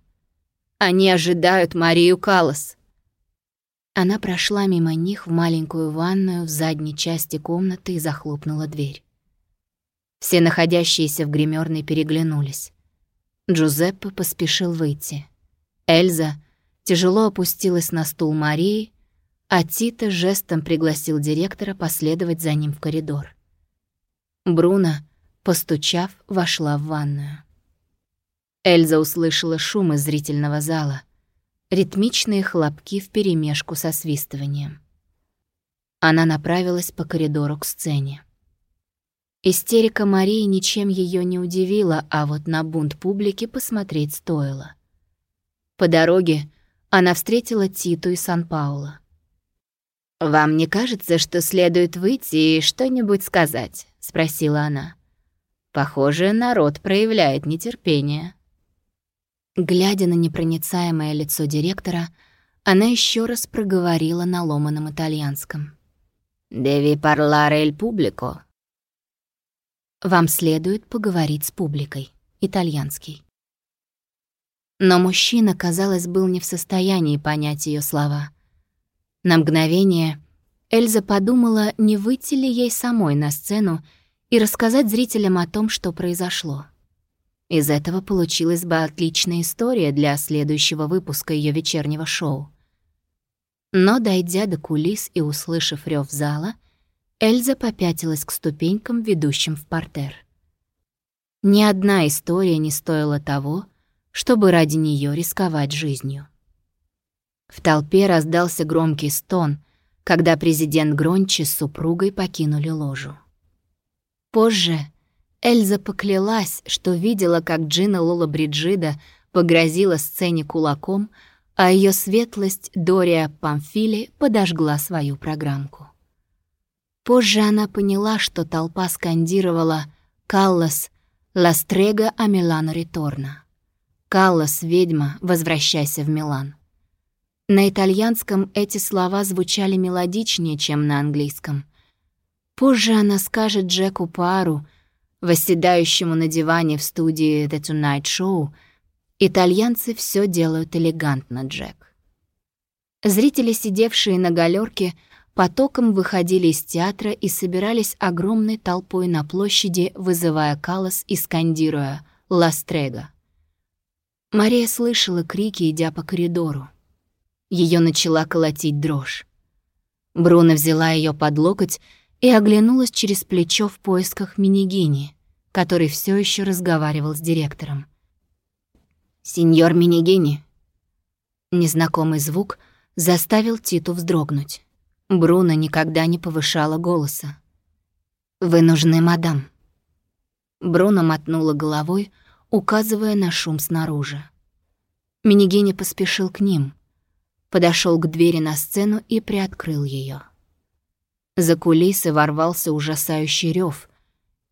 Они ожидают Марию Калас». Она прошла мимо них в маленькую ванную в задней части комнаты и захлопнула дверь. Все находящиеся в гримерной переглянулись. Джузеппе поспешил выйти. Эльза тяжело опустилась на стул Марии, а Тита жестом пригласил директора последовать за ним в коридор. Бруно, постучав, вошла в ванную. Эльза услышала шум из зрительного зала, ритмичные хлопки вперемешку со свистыванием. Она направилась по коридору к сцене. Истерика Марии ничем ее не удивила, а вот на бунт публики посмотреть стоило. По дороге она встретила Титу и Сан-Пауло. «Вам не кажется, что следует выйти и что-нибудь сказать?» — спросила она. «Похоже, народ проявляет нетерпение». Глядя на непроницаемое лицо директора, она еще раз проговорила на ломаном итальянском. «Деви парларе il pubblico», вам следует поговорить с публикой. Итальянский. Но мужчина, казалось, был не в состоянии понять ее слова. На мгновение Эльза подумала, не выйти ли ей самой на сцену и рассказать зрителям о том, что произошло. Из этого получилась бы отличная история для следующего выпуска ее вечернего шоу. Но, дойдя до кулис и услышав рев зала, Эльза попятилась к ступенькам, ведущим в портер. Ни одна история не стоила того, чтобы ради нее рисковать жизнью. В толпе раздался громкий стон, когда президент Грончи с супругой покинули ложу. Позже Эльза поклялась, что видела, как Джина Лола Бриджида погрозила сцене кулаком, а ее светлость Дория Памфили подожгла свою программку. Позже она поняла, что толпа скандировала «Каллас, ластрега а Милано Риторна». «Каллас, ведьма, возвращайся в Милан». На итальянском эти слова звучали мелодичнее, чем на английском. Позже она скажет Джеку Пару, восседающему на диване в студии The Tonight Show, «Итальянцы все делают элегантно, Джек». Зрители, сидевшие на галерке, потоком выходили из театра и собирались огромной толпой на площади, вызывая калос и скандируя «Ластрега». Мария слышала крики, идя по коридору. Ее начала колотить дрожь. Бруно взяла ее под локоть и оглянулась через плечо в поисках Минигини, который все еще разговаривал с директором. «Сеньор Минигини». Незнакомый звук заставил Титу вздрогнуть. Бруно никогда не повышала голоса. «Вы нужны, мадам». Бруно мотнула головой, указывая на шум снаружи. Минигини поспешил к ним, подошел к двери на сцену и приоткрыл ее. За кулисы ворвался ужасающий рев,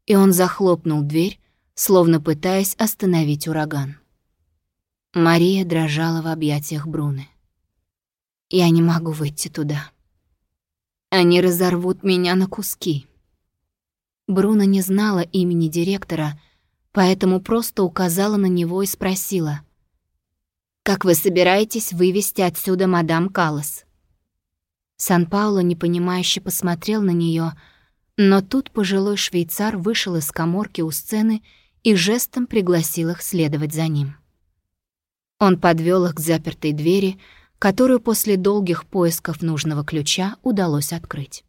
и он захлопнул дверь, словно пытаясь остановить ураган. Мария дрожала в объятиях Бруны. «Я не могу выйти туда», они разорвут меня на куски. Бруно не знала имени директора, поэтому просто указала на него и спросила. «Как вы собираетесь вывести отсюда мадам Каллас?» Сан-Пауло непонимающе посмотрел на нее, но тут пожилой швейцар вышел из коморки у сцены и жестом пригласил их следовать за ним. Он подвел их к запертой двери, которую после долгих поисков нужного ключа удалось открыть.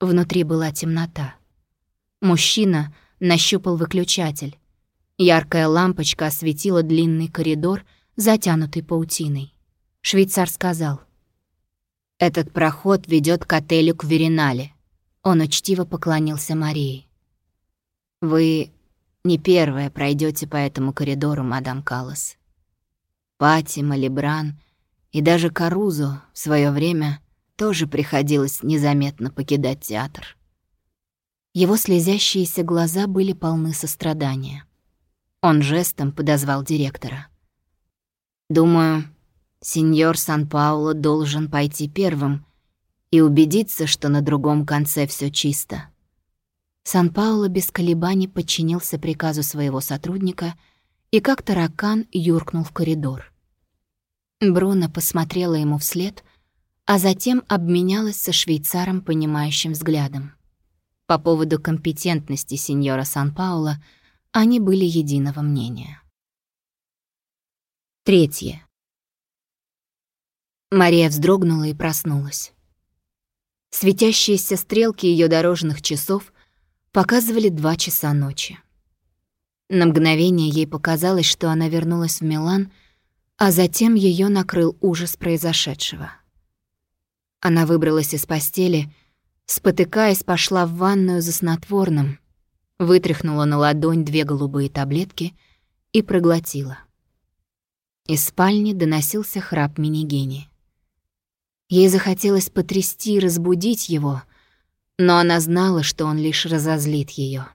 Внутри была темнота. Мужчина нащупал выключатель. Яркая лампочка осветила длинный коридор, затянутый паутиной. Швейцар сказал. «Этот проход ведет к отелю Кверинале». Он учтиво поклонился Марии. «Вы не первая пройдете по этому коридору, мадам Каллас. Пати, Малибран и даже Карузо в свое время тоже приходилось незаметно покидать театр. Его слезящиеся глаза были полны сострадания. Он жестом подозвал директора. «Думаю, сеньор Сан-Пауло должен пойти первым и убедиться, что на другом конце все чисто». Сан-Пауло без колебаний подчинился приказу своего сотрудника и как таракан юркнул в коридор. Бруно посмотрела ему вслед, а затем обменялась со швейцаром понимающим взглядом. По поводу компетентности сеньора Сан-Пауло они были единого мнения. Третье. Мария вздрогнула и проснулась. Светящиеся стрелки ее дорожных часов показывали два часа ночи. На мгновение ей показалось, что она вернулась в Милан — а затем ее накрыл ужас произошедшего. Она выбралась из постели, спотыкаясь, пошла в ванную за снотворным, вытряхнула на ладонь две голубые таблетки и проглотила. Из спальни доносился храп Минигени. Ей захотелось потрясти и разбудить его, но она знала, что он лишь разозлит ее.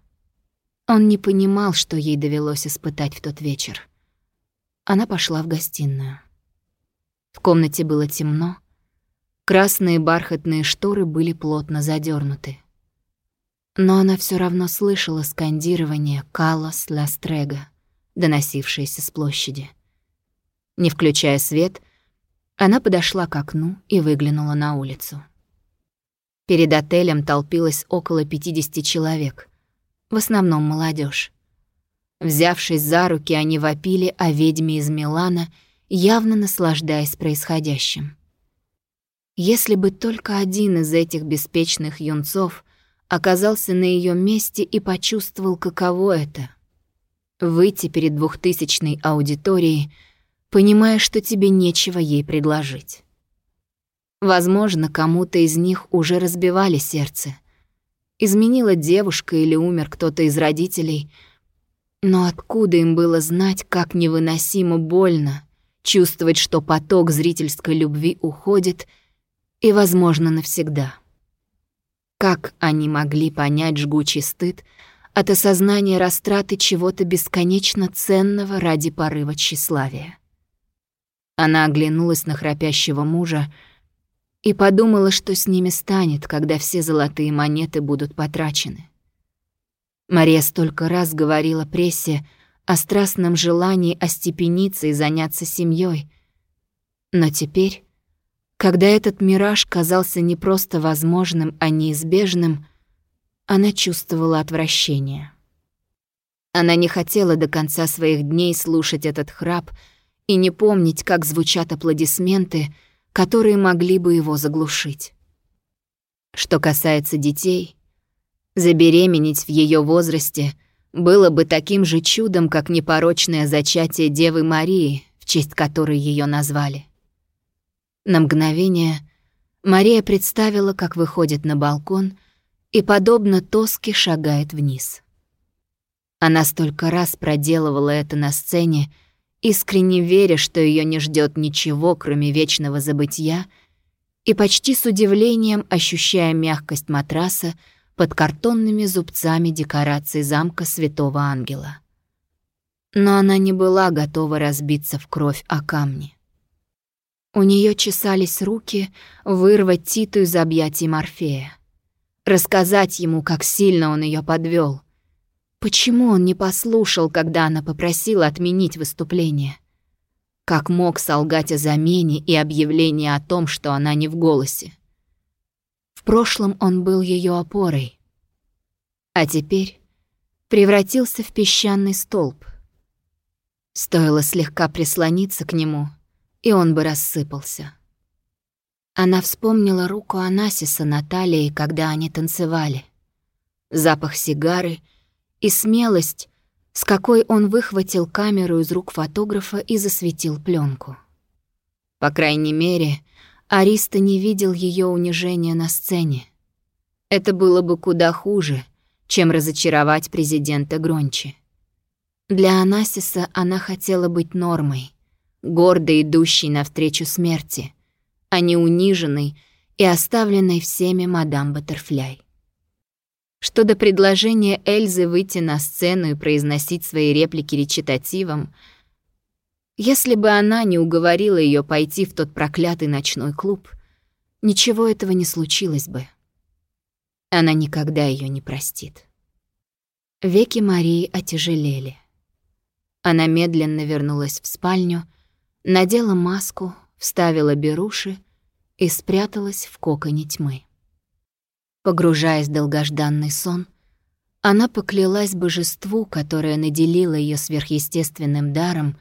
Он не понимал, что ей довелось испытать в тот вечер. Она пошла в гостиную. В комнате было темно. Красные бархатные шторы были плотно задернуты. Но она все равно слышала скандирование «Калос Ластрега», доносившееся с площади. Не включая свет, она подошла к окну и выглянула на улицу. Перед отелем толпилось около 50 человек, в основном молодежь. Взявшись за руки, они вопили о ведьме из Милана, явно наслаждаясь происходящим. Если бы только один из этих беспечных юнцов оказался на ее месте и почувствовал, каково это — выйти перед двухтысячной аудиторией, понимая, что тебе нечего ей предложить. Возможно, кому-то из них уже разбивали сердце. Изменила девушка или умер кто-то из родителей — но откуда им было знать, как невыносимо больно чувствовать, что поток зрительской любви уходит и, возможно, навсегда? Как они могли понять жгучий стыд от осознания растраты чего-то бесконечно ценного ради порыва тщеславия? Она оглянулась на храпящего мужа и подумала, что с ними станет, когда все золотые монеты будут потрачены. Мария столько раз говорила прессе о страстном желании остепениться и заняться семьей. Но теперь, когда этот мираж казался не просто возможным, а неизбежным, она чувствовала отвращение. Она не хотела до конца своих дней слушать этот храп и не помнить, как звучат аплодисменты, которые могли бы его заглушить. Что касается детей, Забеременеть в ее возрасте было бы таким же чудом, как непорочное зачатие Девы Марии, в честь которой ее назвали. На мгновение Мария представила, как выходит на балкон и, подобно Тоске, шагает вниз. Она столько раз проделывала это на сцене, искренне веря, что ее не ждет ничего, кроме вечного забытия, и почти с удивлением ощущая мягкость матраса, под картонными зубцами декорации замка Святого Ангела. Но она не была готова разбиться в кровь о камни. У нее чесались руки вырвать Титу из объятий Морфея. Рассказать ему, как сильно он ее подвел. Почему он не послушал, когда она попросила отменить выступление? Как мог солгать о замене и объявлении о том, что она не в голосе? Прошлом он был ее опорой, а теперь превратился в песчаный столб. Стоило слегка прислониться к нему, и он бы рассыпался. Она вспомнила руку Анасиса на талии, когда они танцевали. Запах сигары и смелость, с какой он выхватил камеру из рук фотографа и засветил пленку. По крайней мере, Ариста не видел ее унижения на сцене. Это было бы куда хуже, чем разочаровать президента Грончи. Для Анасиса она хотела быть нормой, гордо идущей навстречу смерти, а не униженной и оставленной всеми мадам Баттерфляй. Что до предложения Эльзы выйти на сцену и произносить свои реплики речитативом, если бы она не уговорила ее пойти в тот проклятый ночной клуб, ничего этого не случилось бы. Она никогда ее не простит. Веки Марии отяжелели. Она медленно вернулась в спальню, надела маску, вставила беруши и спряталась в коконе тьмы. Погружаясь в долгожданный сон, она поклялась божеству, которое наделило ее сверхъестественным даром,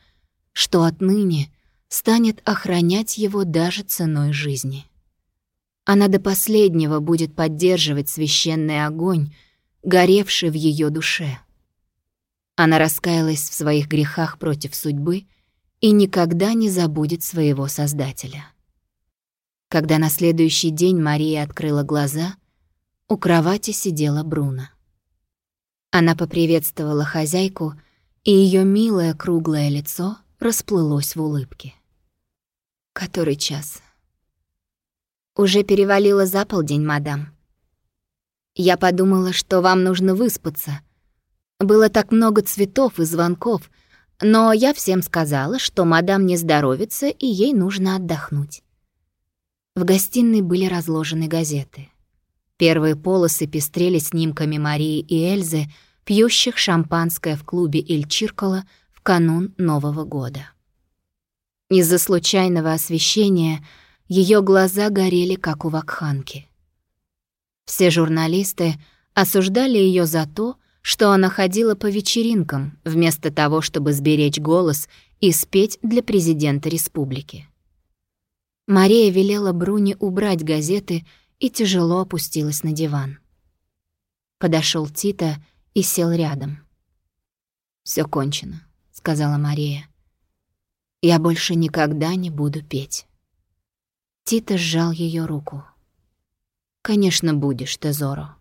что отныне станет охранять его даже ценой жизни. Она до последнего будет поддерживать священный огонь, горевший в ее душе. Она раскаялась в своих грехах против судьбы и никогда не забудет своего Создателя. Когда на следующий день Мария открыла глаза — у кровати сидела Бруно. Она поприветствовала хозяйку, и ее милое круглое лицо расплылось в улыбке. «Который час?» «Уже перевалило за полдень, мадам. Я подумала, что вам нужно выспаться. Было так много цветов и звонков, но я всем сказала, что мадам не здоровится и ей нужно отдохнуть». В гостиной были разложены газеты — Первые полосы пестрели снимками Марии и Эльзы, пьющих шампанское в клубе Иль Чиркола канун Нового года. Из-за случайного освещения ее глаза горели, как у вакханки. Все журналисты осуждали ее за то, что она ходила по вечеринкам, вместо того, чтобы сберечь голос и спеть для президента республики. Мария велела Бруне убрать газеты и тяжело опустилась на диван. Подошел Тита и сел рядом. Все кончено», — сказала Мария. «Я больше никогда не буду петь». Тита сжал ее руку. «Конечно, будешь, Тезоро.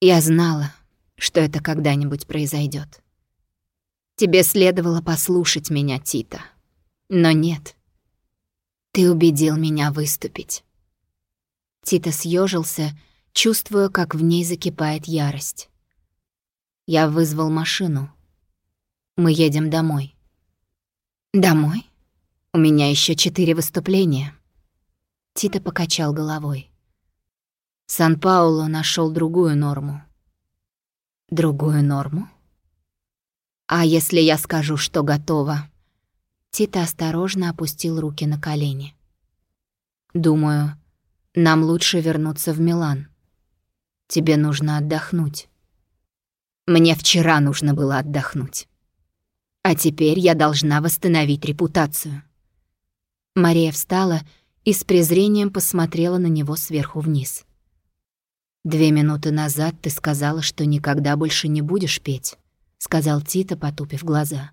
Я знала, что это когда-нибудь произойдет. Тебе следовало послушать меня, Тита. Но нет. Ты убедил меня выступить. Тита съежился, чувствуя, как в ней закипает ярость. Я вызвал машину. Мы едем домой. Домой? У меня еще четыре выступления. Тита покачал головой. Сан-Пауло нашел другую норму. Другую норму? А если я скажу, что готова? Тита осторожно опустил руки на колени. Думаю, нам лучше вернуться в Милан. Тебе нужно отдохнуть. Мне вчера нужно было отдохнуть. А теперь я должна восстановить репутацию. Мария встала и с презрением посмотрела на него сверху вниз. «Две минуты назад ты сказала, что никогда больше не будешь петь», — сказал Тита, потупив глаза.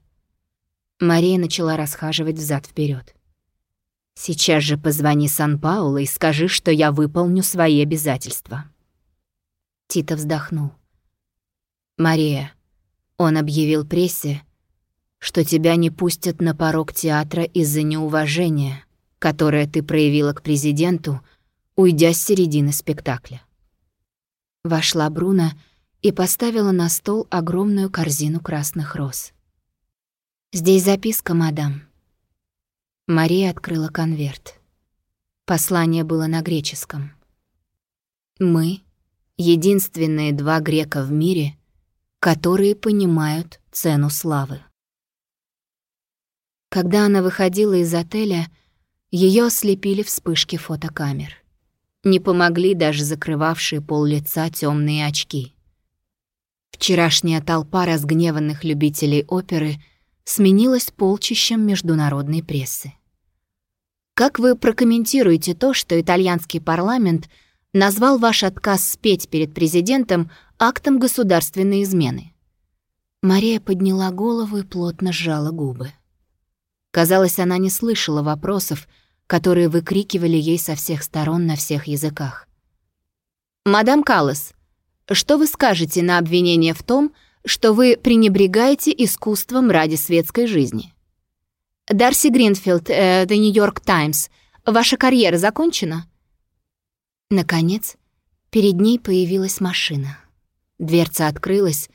Мария начала расхаживать взад вперед. Сейчас же позвони Сан-Пауло и скажи, что я выполню свои обязательства». Тита вздохнул. «Мария, он объявил прессе, что тебя не пустят на порог театра из-за неуважения, которое ты проявила к президенту, уйдя с середины спектакля». Вошла Бруно и поставила на стол огромную корзину красных роз. «Здесь записка, мадам. Мария открыла конверт. Послание было на греческом. «Мы — единственные два грека в мире, которые понимают цену славы». Когда она выходила из отеля, ее ослепили вспышки фотокамер. Не помогли даже закрывавшие пол лица темные очки. Вчерашняя толпа разгневанных любителей оперы сменилась полчищем международной прессы. Как вы прокомментируете то, что итальянский парламент назвал ваш отказ спеть перед президентом актом государственной измены? Мария подняла голову и плотно сжала губы. Казалось, она не слышала вопросов, которые выкрикивали ей со всех сторон на всех языках. «Мадам Каллас, что вы скажете на обвинение в том, что вы пренебрегаете искусством ради светской жизни?» «Дарси Гринфилд, э, The New York Times, ваша карьера закончена?» Наконец, перед ней появилась машина. Дверца открылась,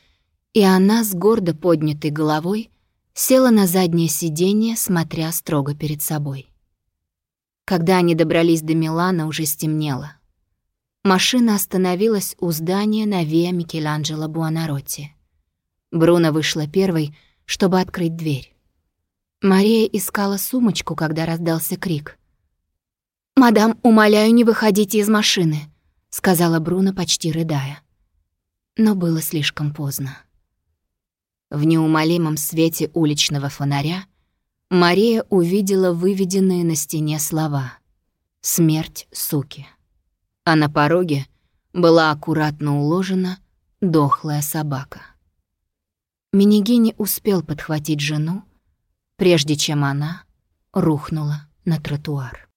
и она с гордо поднятой головой села на заднее сиденье, смотря строго перед собой. Когда они добрались до Милана, уже стемнело. Машина остановилась у здания на Виа Микеланджело Буонаротти. Бруно вышла первой, чтобы открыть дверь. Мария искала сумочку, когда раздался крик. «Мадам, умоляю, не выходите из машины», — сказала Бруно, почти рыдая. Но было слишком поздно. В неумолимом свете уличного фонаря Мария увидела выведенные на стене слова «Смерть суки». А на пороге была аккуратно уложена дохлая собака. Минигини успел подхватить жену, прежде чем она рухнула на тротуар.